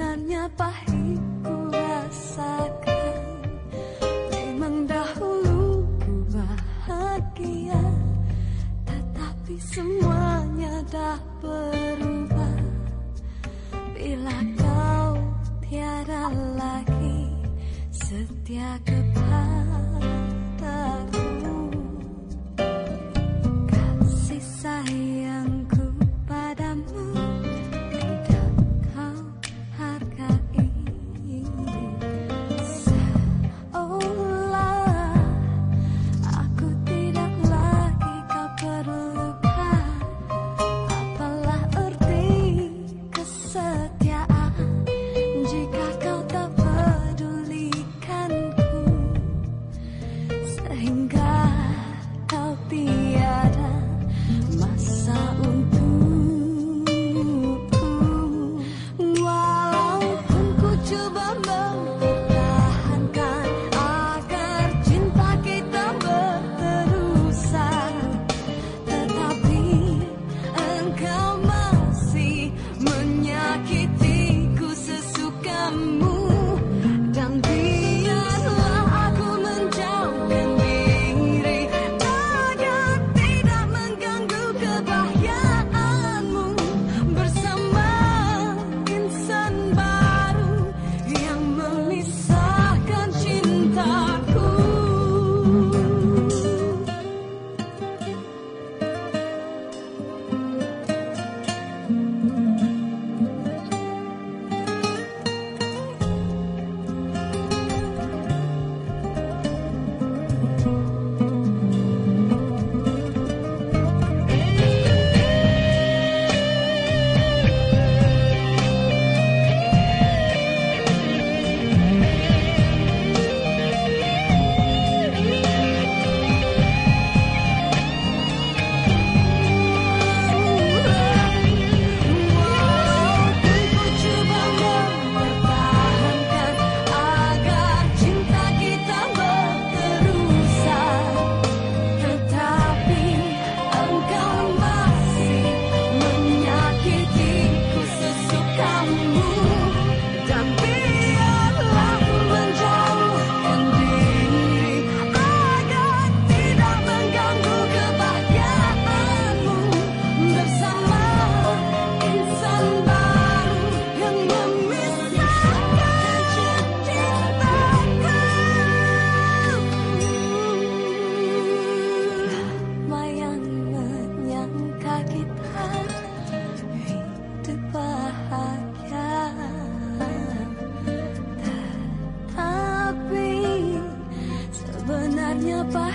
sebenarnya pahit ku rasakan. Memang dahulu ku bahagia Tetapi semuanya dah berubah. Bila kau tiada lagi setia kepada hingga kau tiada masa 你爸。